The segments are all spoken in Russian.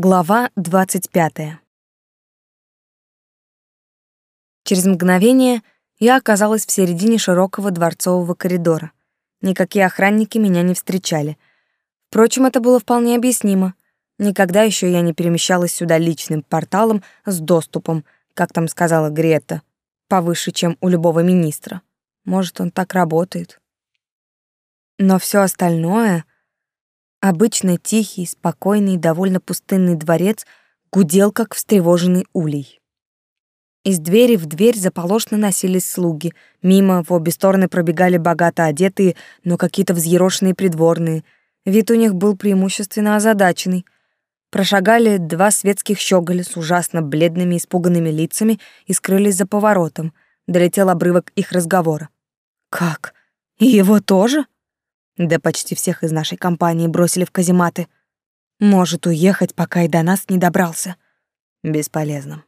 Глава двадцать пятая. Через мгновение я оказалась в середине широкого дворцового коридора. Никакие охранники меня не встречали. Впрочем, это было вполне объяснимо. Никогда еще я не перемещалась сюда личным порталом с доступом, как там сказала Грета, повыше, чем у любого министра. Может, он так работает. Но все остальное Обычно тихий, спокойный, довольно пустынный дворец гудел, как встревоженный улей. Из двери в дверь заполошно носились слуги. Мимо в обе стороны пробегали богато одетые, но какие-то взъерошенные придворные. Вид у них был преимущественно озадаченный. Прошагали два светских щеголя с ужасно бледными испуганными лицами и скрылись за поворотом. Долетел обрывок их разговора. «Как? И его тоже?» Да почти всех из нашей компании бросили в казематы. Может уехать, пока и до нас не добрался. Бесполезно.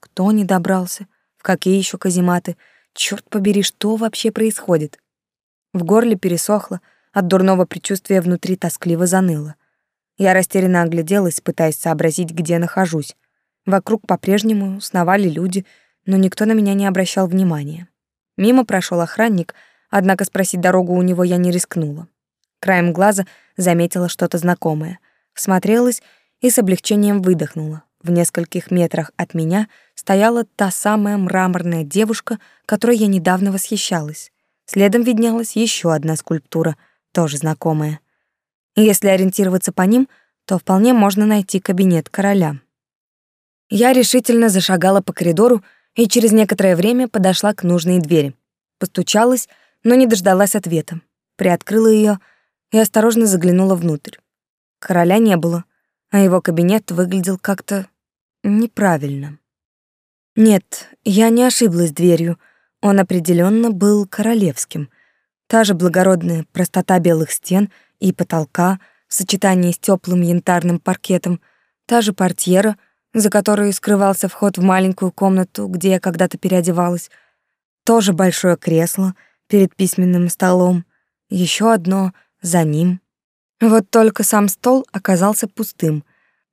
Кто не добрался? В какие еще казематы? Черт побери, что вообще происходит? В горле пересохло, от дурного предчувствия внутри тоскливо заныло. Я растерянно огляделась, пытаясь сообразить, где нахожусь. Вокруг по-прежнему сновали люди, но никто на меня не обращал внимания. Мимо прошел охранник — однако спросить дорогу у него я не рискнула. Краем глаза заметила что-то знакомое, всмотрелась и с облегчением выдохнула. В нескольких метрах от меня стояла та самая мраморная девушка, которой я недавно восхищалась. Следом виднелась еще одна скульптура, тоже знакомая. Если ориентироваться по ним, то вполне можно найти кабинет короля. Я решительно зашагала по коридору и через некоторое время подошла к нужной двери. Постучалась, но не дождалась ответа. Приоткрыла ее и осторожно заглянула внутрь. Короля не было, а его кабинет выглядел как-то неправильно. Нет, я не ошиблась дверью. Он определенно был королевским. Та же благородная простота белых стен и потолка в сочетании с теплым янтарным паркетом, та же портьера, за которой скрывался вход в маленькую комнату, где я когда-то переодевалась, тоже большое кресло — перед письменным столом, еще одно за ним. Вот только сам стол оказался пустым.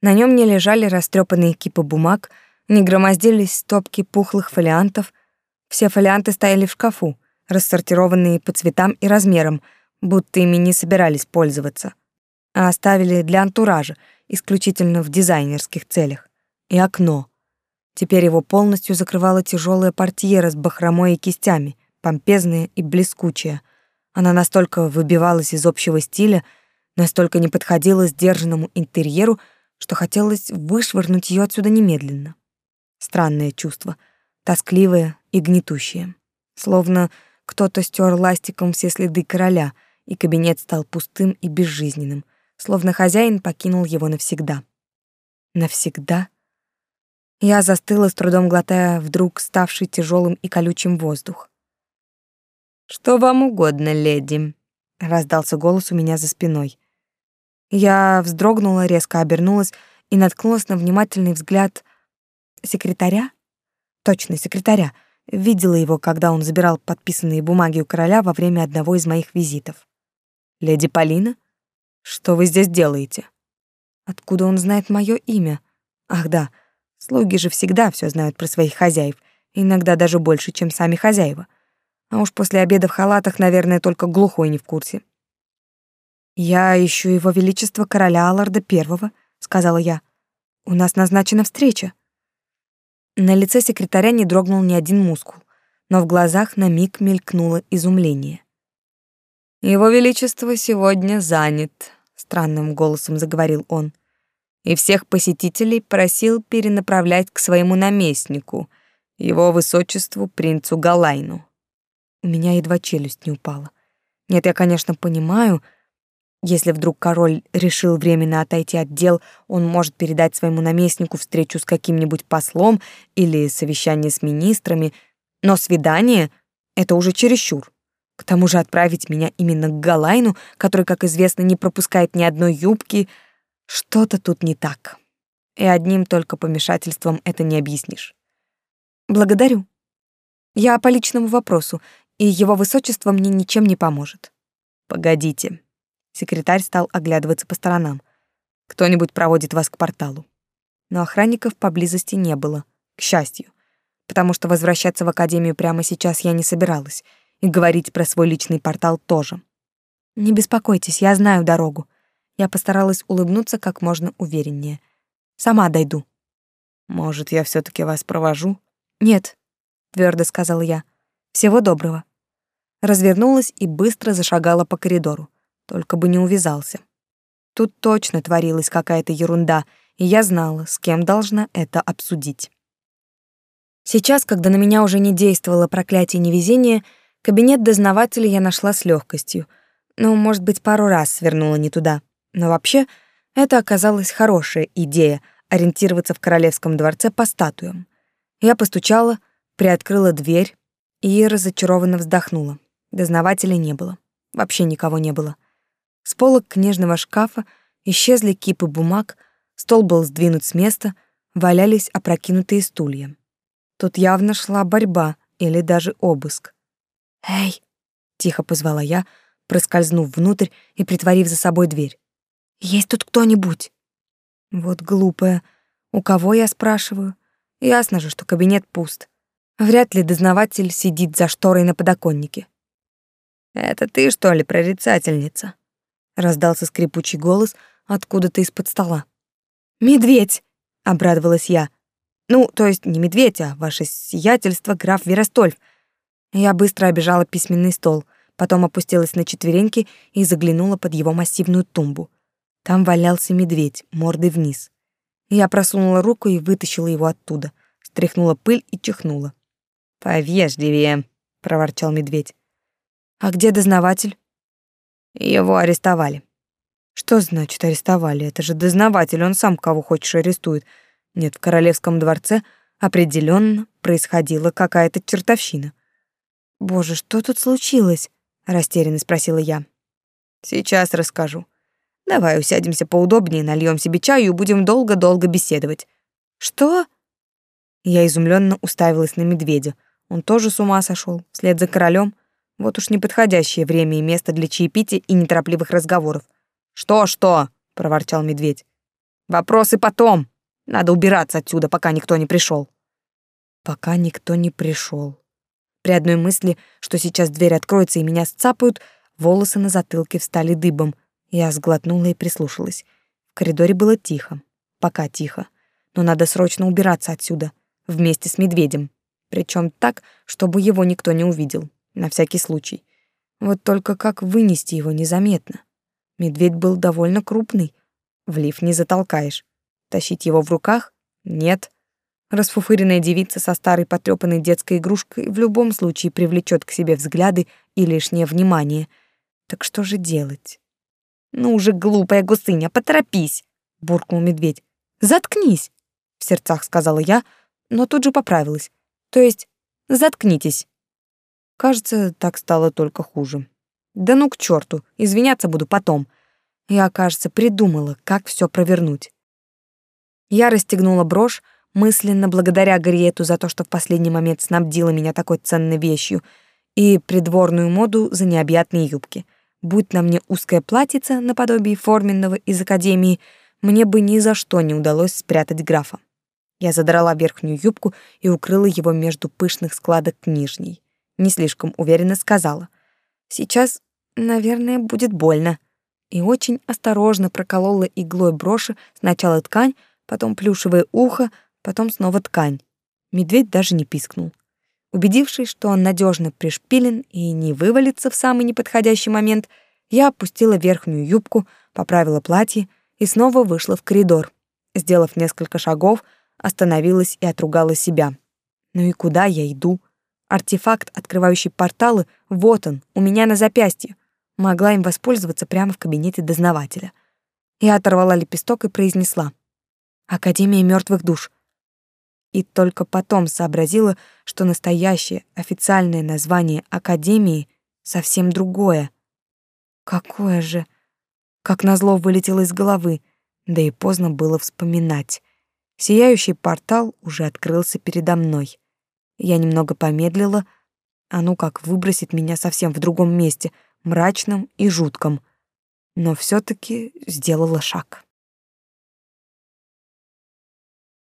На нем не лежали растрепанные кипы бумаг, не громоздились стопки пухлых фолиантов. Все фолианты стояли в шкафу, рассортированные по цветам и размерам, будто ими не собирались пользоваться, а оставили для антуража, исключительно в дизайнерских целях. И окно. Теперь его полностью закрывала тяжелая портьера с бахромой и кистями — помпезная и блескучая. Она настолько выбивалась из общего стиля, настолько не подходила сдержанному интерьеру, что хотелось вышвырнуть ее отсюда немедленно. Странное чувство, тоскливое и гнетущее. Словно кто-то стер ластиком все следы короля, и кабинет стал пустым и безжизненным, словно хозяин покинул его навсегда. Навсегда? Я застыла, с трудом глотая вдруг ставший тяжелым и колючим воздух. «Что вам угодно, леди?» — раздался голос у меня за спиной. Я вздрогнула, резко обернулась и наткнулась на внимательный взгляд секретаря. Точно, секретаря. Видела его, когда он забирал подписанные бумаги у короля во время одного из моих визитов. «Леди Полина? Что вы здесь делаете?» Откуда он знает мое имя? Ах да, слуги же всегда все знают про своих хозяев, иногда даже больше, чем сами хозяева. А уж после обеда в халатах, наверное, только глухой не в курсе. «Я ищу его величество короля Алларда Первого», — сказала я. «У нас назначена встреча». На лице секретаря не дрогнул ни один мускул, но в глазах на миг мелькнуло изумление. «Его величество сегодня занят», — странным голосом заговорил он, «и всех посетителей просил перенаправлять к своему наместнику, его высочеству принцу Галайну». У меня едва челюсть не упала. Нет, я, конечно, понимаю, если вдруг король решил временно отойти от дел, он может передать своему наместнику встречу с каким-нибудь послом или совещание с министрами, но свидание — это уже чересчур. К тому же отправить меня именно к Галайну, который, как известно, не пропускает ни одной юбки, что-то тут не так. И одним только помешательством это не объяснишь. Благодарю. Я по личному вопросу и его высочество мне ничем не поможет. Погодите. Секретарь стал оглядываться по сторонам. Кто-нибудь проводит вас к порталу. но охранников поблизости не было, к счастью, потому что возвращаться в академию прямо сейчас я не собиралась, и говорить про свой личный портал тоже. Не беспокойтесь, я знаю дорогу. Я постаралась улыбнуться как можно увереннее. Сама дойду. Может, я все таки вас провожу? Нет, твердо сказала я. Всего доброго. Развернулась и быстро зашагала по коридору, только бы не увязался. Тут точно творилась какая-то ерунда, и я знала, с кем должна это обсудить. Сейчас, когда на меня уже не действовало проклятие невезения, кабинет дознавателя я нашла с легкостью. Ну, может быть, пару раз свернула не туда. Но вообще, это оказалась хорошая идея — ориентироваться в королевском дворце по статуям. Я постучала, приоткрыла дверь и разочарованно вздохнула. Дознавателя не было. Вообще никого не было. С полок книжного шкафа исчезли кипы бумаг, стол был сдвинут с места, валялись опрокинутые стулья. Тут явно шла борьба или даже обыск. «Эй!» — тихо позвала я, проскользнув внутрь и притворив за собой дверь. «Есть тут кто-нибудь?» Вот глупая. У кого я спрашиваю? Ясно же, что кабинет пуст. Вряд ли дознаватель сидит за шторой на подоконнике. «Это ты, что ли, прорицательница?» раздался скрипучий голос откуда-то из-под стола. Медведь, обрадовалась я. Ну, то есть не медведь, а ваше сиятельство, граф Веростольф. Я быстро обежала письменный стол, потом опустилась на четвереньки и заглянула под его массивную тумбу. Там валялся медведь, мордой вниз. Я просунула руку и вытащила его оттуда, стряхнула пыль и чихнула. «Повежливее», — проворчал медведь. «А где дознаватель?» Его арестовали. Что значит арестовали? Это же дознаватель, он сам кого хочешь арестует. Нет, в королевском дворце определенно происходила какая-то чертовщина. Боже, что тут случилось? растерянно спросила я. Сейчас расскажу. Давай усядемся поудобнее, нальем себе чаю и будем долго-долго беседовать. Что? Я изумленно уставилась на медведя. Он тоже с ума сошел, вслед за королем. Вот уж неподходящее время и место для чаепития и неторопливых разговоров. «Что-что?» — проворчал медведь. «Вопросы потом. Надо убираться отсюда, пока никто не пришел. Пока никто не пришел. При одной мысли, что сейчас дверь откроется и меня сцапают, волосы на затылке встали дыбом. Я сглотнула и прислушалась. В коридоре было тихо. Пока тихо. Но надо срочно убираться отсюда. Вместе с медведем. Причем так, чтобы его никто не увидел на всякий случай. Вот только как вынести его незаметно? Медведь был довольно крупный, в лиф не затолкаешь. Тащить его в руках? Нет. Расфуфыренная девица со старой потрёпанной детской игрушкой в любом случае привлечет к себе взгляды и лишнее внимание. Так что же делать? «Ну уже, глупая гусыня, поторопись!» — буркнул медведь. «Заткнись!» — в сердцах сказала я, но тут же поправилась. То есть, заткнитесь. Кажется, так стало только хуже. Да ну к черту, извиняться буду потом. Я, кажется, придумала, как все провернуть. Я расстегнула брошь, мысленно благодаря Гарриету за то, что в последний момент снабдила меня такой ценной вещью, и придворную моду за необъятные юбки. Будь на мне узкое платьице наподобие форменного из академии, мне бы ни за что не удалось спрятать графа. Я задрала верхнюю юбку и укрыла его между пышных складок нижней не слишком уверенно сказала. Сейчас, наверное, будет больно. И очень осторожно проколола иглой броши сначала ткань, потом плюшевое ухо, потом снова ткань. Медведь даже не пискнул. Убедившись, что он надежно пришпилен и не вывалится в самый неподходящий момент, я опустила верхнюю юбку, поправила платье и снова вышла в коридор. Сделав несколько шагов, остановилась и отругала себя. Ну и куда я иду? Артефакт, открывающий порталы, вот он, у меня на запястье. Могла им воспользоваться прямо в кабинете дознавателя. Я оторвала лепесток и произнесла. «Академия мертвых душ». И только потом сообразила, что настоящее официальное название Академии совсем другое. Какое же? Как назло вылетело из головы, да и поздно было вспоминать. Сияющий портал уже открылся передо мной. Я немного помедлила, а ну как выбросить меня совсем в другом месте, мрачном и жутком, но все таки сделала шаг.